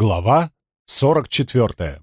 Глава 44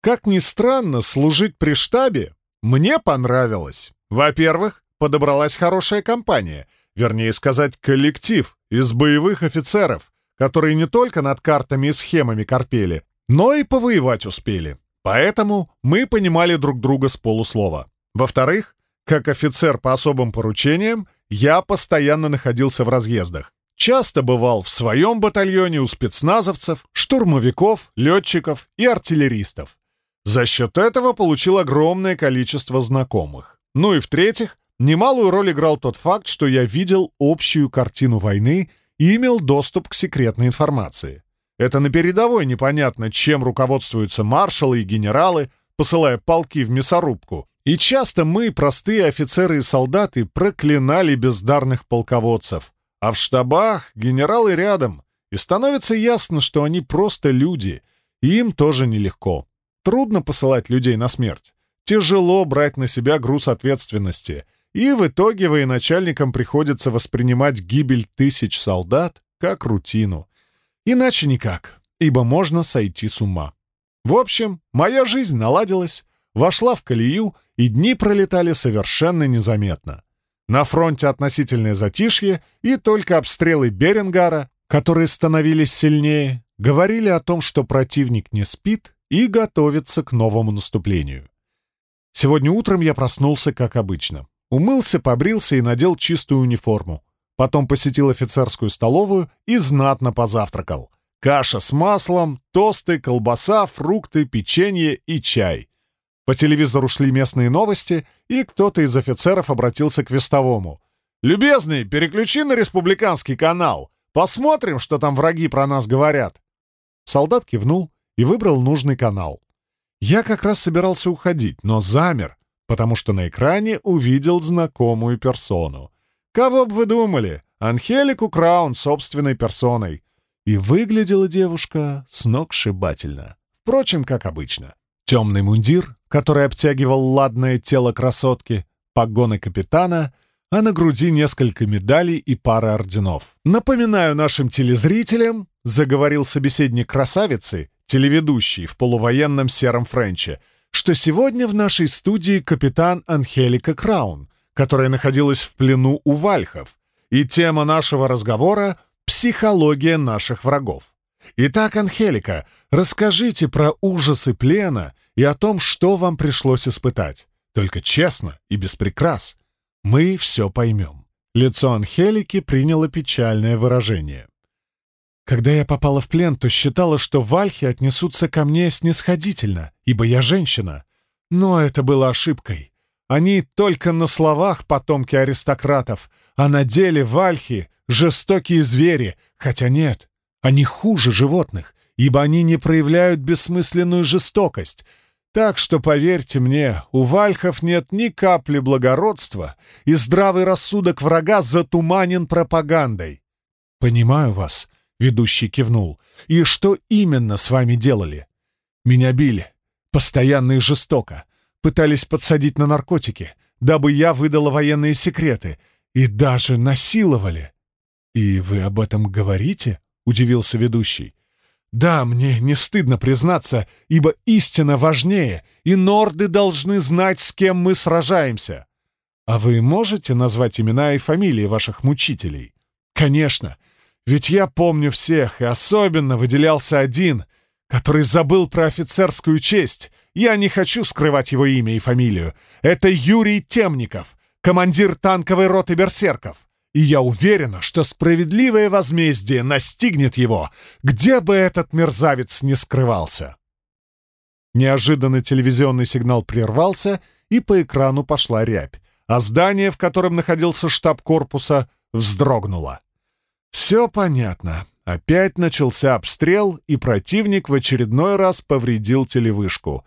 Как ни странно, служить при штабе мне понравилось. Во-первых, подобралась хорошая компания, вернее сказать, коллектив из боевых офицеров, которые не только над картами и схемами корпели, но и повоевать успели. Поэтому мы понимали друг друга с полуслова. Во-вторых, как офицер по особым поручениям, я постоянно находился в разъездах. Часто бывал в своем батальоне у спецназовцев, штурмовиков, летчиков и артиллеристов. За счет этого получил огромное количество знакомых. Ну и в-третьих, немалую роль играл тот факт, что я видел общую картину войны и имел доступ к секретной информации. Это на передовой непонятно, чем руководствуются маршалы и генералы, посылая полки в мясорубку. И часто мы, простые офицеры и солдаты, проклинали бездарных полководцев. А в штабах генералы рядом, и становится ясно, что они просто люди, и им тоже нелегко. Трудно посылать людей на смерть. Тяжело брать на себя груз ответственности, и в итоге военачальникам приходится воспринимать гибель тысяч солдат как рутину. Иначе никак, ибо можно сойти с ума. В общем, моя жизнь наладилась, вошла в колею, и дни пролетали совершенно незаметно. На фронте относительное затишье, и только обстрелы Берингара, которые становились сильнее, говорили о том, что противник не спит и готовится к новому наступлению. Сегодня утром я проснулся, как обычно. Умылся, побрился и надел чистую униформу. Потом посетил офицерскую столовую и знатно позавтракал. Каша с маслом, тосты, колбаса, фрукты, печенье и чай. По телевизору шли местные новости, и кто-то из офицеров обратился к вестовому. «Любезный, переключи на республиканский канал. Посмотрим, что там враги про нас говорят». Солдат кивнул и выбрал нужный канал. Я как раз собирался уходить, но замер, потому что на экране увидел знакомую персону. Кого бы вы думали? Анхелику Краун собственной персоной. И выглядела девушка сногсшибательно. Впрочем, как обычно. Темный мундир, который обтягивал ладное тело красотки, погоны капитана, а на груди несколько медалей и пара орденов. «Напоминаю нашим телезрителям», — заговорил собеседник красавицы, телеведущий в полувоенном сером френче, что сегодня в нашей студии капитан Анхелика Краун, которая находилась в плену у вальхов, и тема нашего разговора — психология наших врагов. Итак, Анхелика, расскажите про ужасы плена и о том, что вам пришлось испытать. Только честно и без прикрас. Мы все поймем». Лицо Анхелики приняло печальное выражение. «Когда я попала в плен, то считала, что вальхи отнесутся ко мне снисходительно, ибо я женщина. Но это было ошибкой. Они только на словах потомки аристократов, а на деле вальхи — жестокие звери, хотя нет, они хуже животных, ибо они не проявляют бессмысленную жестокость. Так что, поверьте мне, у вальхов нет ни капли благородства, и здравый рассудок врага затуманен пропагандой. «Понимаю вас», — ведущий кивнул. «И что именно с вами делали?» «Меня били. Постоянно и жестоко. Пытались подсадить на наркотики, дабы я выдала военные секреты. И даже насиловали». «И вы об этом говорите?» — удивился ведущий. «Да, мне не стыдно признаться, ибо истина важнее, и норды должны знать, с кем мы сражаемся. А вы можете назвать имена и фамилии ваших мучителей?» «Конечно, ведь я помню всех, и особенно выделялся один, который забыл про офицерскую честь. Я не хочу скрывать его имя и фамилию. Это Юрий Темников, командир танковой роты берсерков и я уверена, что справедливое возмездие настигнет его, где бы этот мерзавец ни скрывался. Неожиданно телевизионный сигнал прервался, и по экрану пошла рябь, а здание, в котором находился штаб корпуса, вздрогнуло. Все понятно. Опять начался обстрел, и противник в очередной раз повредил телевышку.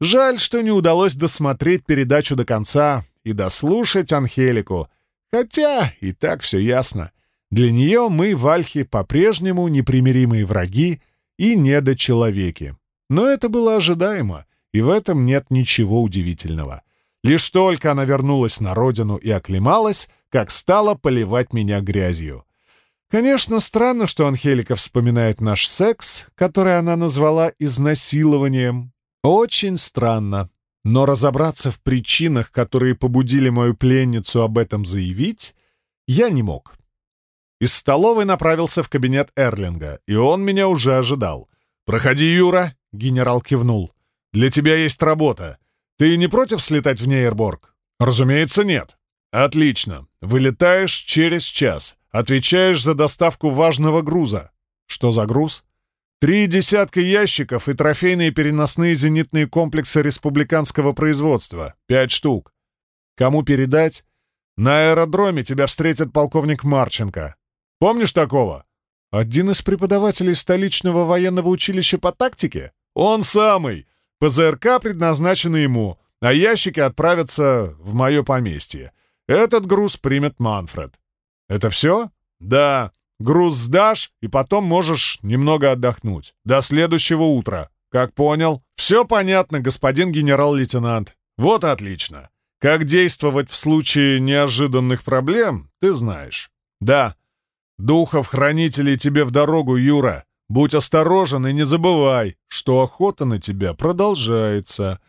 Жаль, что не удалось досмотреть передачу до конца и дослушать Анхелику — Хотя и так все ясно. Для нее мы, вальхи, по-прежнему непримиримые враги и недочеловеки. Но это было ожидаемо, и в этом нет ничего удивительного. Лишь только она вернулась на родину и оклемалась, как стала поливать меня грязью. Конечно, странно, что Анхелика вспоминает наш секс, который она назвала изнасилованием. Очень странно. Но разобраться в причинах, которые побудили мою пленницу об этом заявить, я не мог. Из столовой направился в кабинет Эрлинга, и он меня уже ожидал. «Проходи, Юра!» — генерал кивнул. «Для тебя есть работа. Ты не против слетать в Нейрборг?» «Разумеется, нет». «Отлично. Вылетаешь через час. Отвечаешь за доставку важного груза. Что за груз? Три десятка ящиков и трофейные переносные зенитные комплексы республиканского производства. Пять штук. Кому передать? На аэродроме тебя встретит полковник Марченко. Помнишь такого? Один из преподавателей столичного военного училища по тактике? Он самый. ПЗРК предназначены ему, а ящики отправятся в мое поместье. Этот груз примет Манфред. «Это все?» «Да. Груз сдашь, и потом можешь немного отдохнуть. До следующего утра. Как понял?» «Все понятно, господин генерал-лейтенант. Вот отлично. Как действовать в случае неожиданных проблем, ты знаешь. Да. Духов-хранителей тебе в дорогу, Юра. Будь осторожен и не забывай, что охота на тебя продолжается.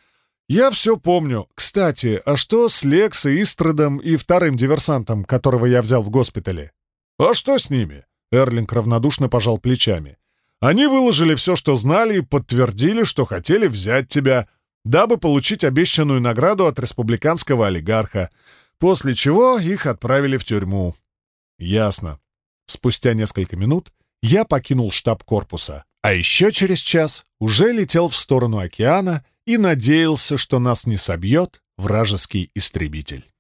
«Я все помню. Кстати, а что с Лекс, Истрадом и вторым диверсантом, которого я взял в госпитале?» «А что с ними?» Эрлинг равнодушно пожал плечами. «Они выложили все, что знали, и подтвердили, что хотели взять тебя, дабы получить обещанную награду от республиканского олигарха, после чего их отправили в тюрьму». «Ясно». Спустя несколько минут я покинул штаб корпуса, а еще через час уже летел в сторону океана и надеялся, что нас не собьет вражеский истребитель.